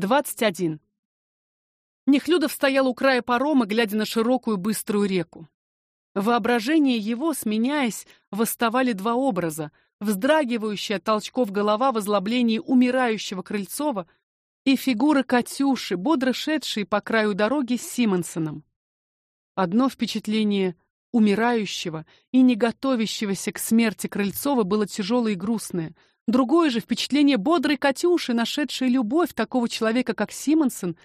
21. Нехлюдов стоял у края парома, глядя на широкую быструю реку. Воображение его, сменяясь, восставали два образа: вздрагивающая толчков голова в озлоблении умирающего Крыльцова и фигура Катюши, бодро шедшей по краю дороги с Симонсоном. Одно впечатление умирающего и не готовящегося к смерти Крыльцова было тяжелое и грустное — Другое же впечатление бодрой Катюши, нашедшей любовь такого человека, как Симонсон,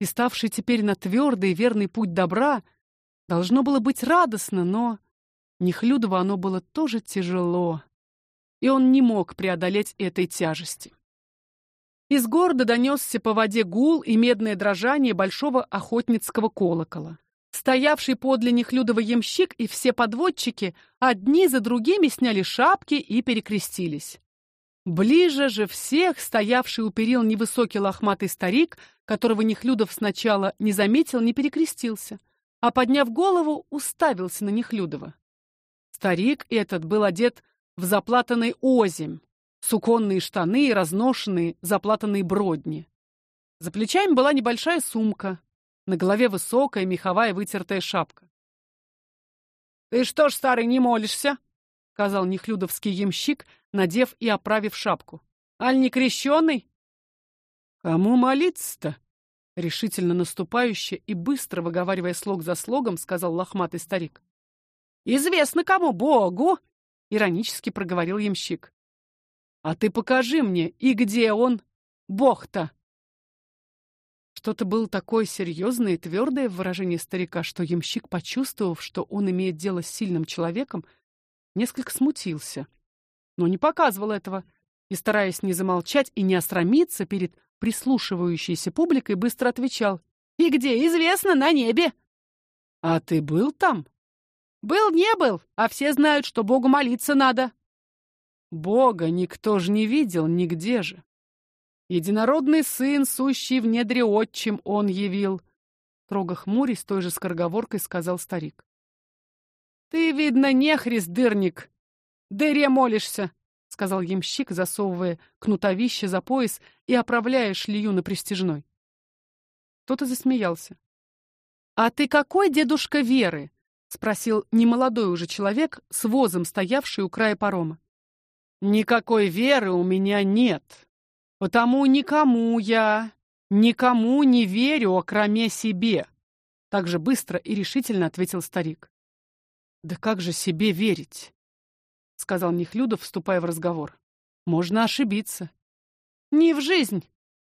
и ставшей теперь на твердый и верный путь добра, должно было быть радостно, но Нехлюдово оно было тоже тяжело, и он не мог преодолеть этой тяжести. Из города донесся по воде гул и медное дрожание большого охотницкого колокола. Стоявший подле Нехлюдова ямщик и все подводчики одни за другими сняли шапки и перекрестились. Ближе же всех стоявший у перил невысокий лохматый старик, которого Нехлюдов сначала не заметил, не перекрестился, а подняв голову, уставился на Нехлюдова. Старик этот был одет в заплатанный озимь, суконные штаны и разношенные заплатанные бродни. За плечами была небольшая сумка, на голове высокая меховая вытертая шапка. Ты что ж, старый, не молишься? Сказал Нехлюдовский ямщик, надев и оправив шапку. Аль не крещеный? Кому молиться-то? решительно наступающе и быстро выговаривая слог за слогом, сказал лохматый старик. Известно кому, Богу, иронически проговорил ямщик. А ты покажи мне, и где он, Бог-то? Что-то было такое серьезное и твердое в выражении старика, что ямщик, почувствовав, что он имеет дело с сильным человеком, несколько смутился но не показывал этого, и стараясь не замолчать и не осрамиться перед прислушивающейся публикой, быстро отвечал: "И где известно на небе". "А ты был там?" "Был, не был, а все знают, что Богу молиться надо". "Бога никто ж не видел нигде же. Единородный сын, сущий в недре отчим, он явил". Строго хмурясь той же скороговоркой сказал старик. Ты видно не христ дырник, Дыре молишься, сказал ямщик, засовывая кнутовище за пояс и оправляя шлею на пристежной. Кто-то засмеялся. А ты какой дедушка Веры? спросил немолодой уже человек с возом, стоявший у края парома. Никакой веры у меня нет, потому никому я никому не верю, окроме себе, так же быстро и решительно ответил старик. Да как же себе верить? сказал Нехлюдов, вступая в разговор. Можно ошибиться. Не в жизнь,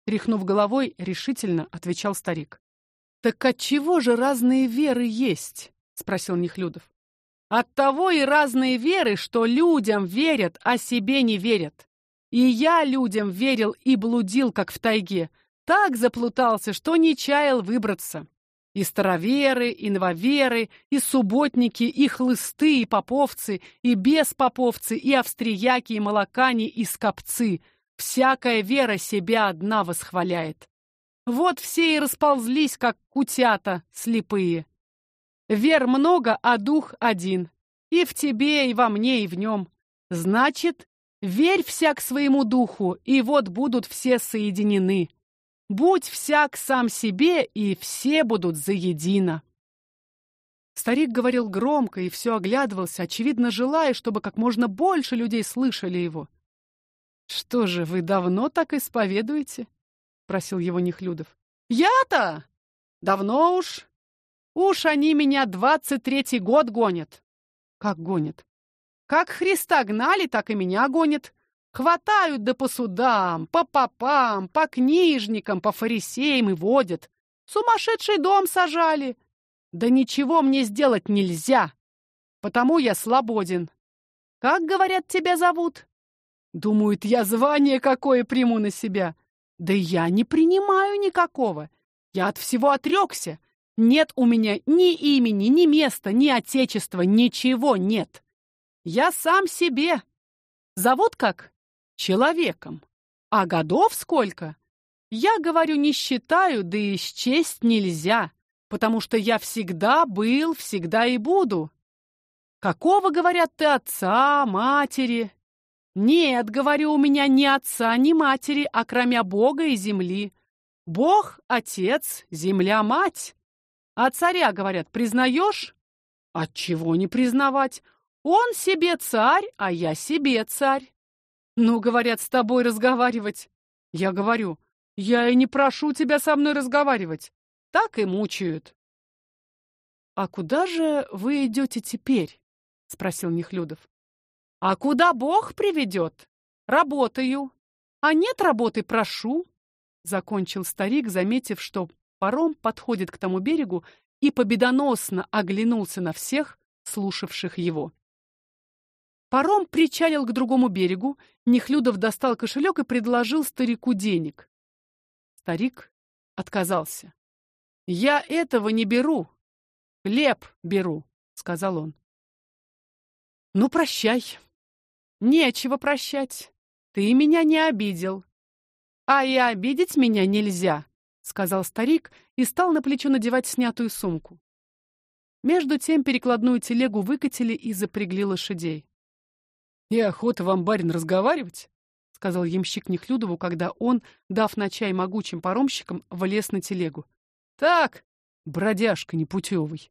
тряхнув головой, решительно отвечал старик. Так от чего же разные веры есть? спросил Нехлюдов. От того и разные веры, что людям верят, а себе не верят. И я людям верил и блудил, как в тайге, так заплутался, что не чаял выбраться. И староверы, и нововеры, и субботники, и хлысты, и поповцы, и беспоповцы, и австрияки, и молокане, и скопцы. Всякая вера себя одна восхваляет. Вот все и расползлись, как кутята слепые. Вер много, а дух один. И в тебе, и во мне, и в нем. Значит, верь всяк своему духу, и вот будут все соединены. Будь всяк сам себе, и все будут заедино. Старик говорил громко и все оглядывался, очевидно желая, чтобы как можно больше людей слышали его. Что же, вы давно так исповедуете? спросил его Нехлюдов. Я-то давно уж. Уж они меня двадцать третий год гонят. Как гонят? Как Христа гнали, так и меня гонят. Хватают да по судам, по попам, по книжникам, по фарисеям и водят. Сумасшедший дом сажали. Да ничего мне сделать нельзя. Потому я свободен. Как, говорят, тебя зовут? Думают, я звание какое приму на себя. Да я не принимаю никакого. Я от всего отрекся. Нет у меня ни имени, ни места, ни отечества, ничего нет. Я сам себе. Зовут как? Человеком. А годов сколько? Я говорю, не считаю, да и счесть нельзя, потому что я всегда был, всегда и буду. Какого, говорят, ты отца, матери? Нет, говорю, у меня ни отца, ни матери, а кроме Бога и земли. Бог — отец, земля — мать. А царя, говорят, признаешь? Отчего не признавать? Он себе царь, а я себе царь. Ну, говорят, с тобой разговаривать. Я говорю, я и не прошу тебя со мной разговаривать. Так и мучают. А куда же вы идете теперь? спросил Нехлюдов. А куда Бог приведет? Работаю. А нет работы, прошу, закончил старик, заметив, что паром подходит к тому берегу, и победоносно оглянулся на всех, слушавших его. Паром причалил к другому берегу, Нехлюдов достал кошелек и предложил старику денег. Старик отказался. Я этого не беру. Хлеб беру, сказал он. Ну прощай. Нечего прощать. Ты меня не обидел. А и обидеть меня нельзя, сказал старик и стал на плечо надевать снятую сумку. Между тем перекладную телегу выкатили и запрягли лошадей. И охота вам, барин, разговаривать, сказал ямщик Нехлюдову, когда он, дав на чай могучим паромщикам, влез на телегу. Так, бродяжка непутевый.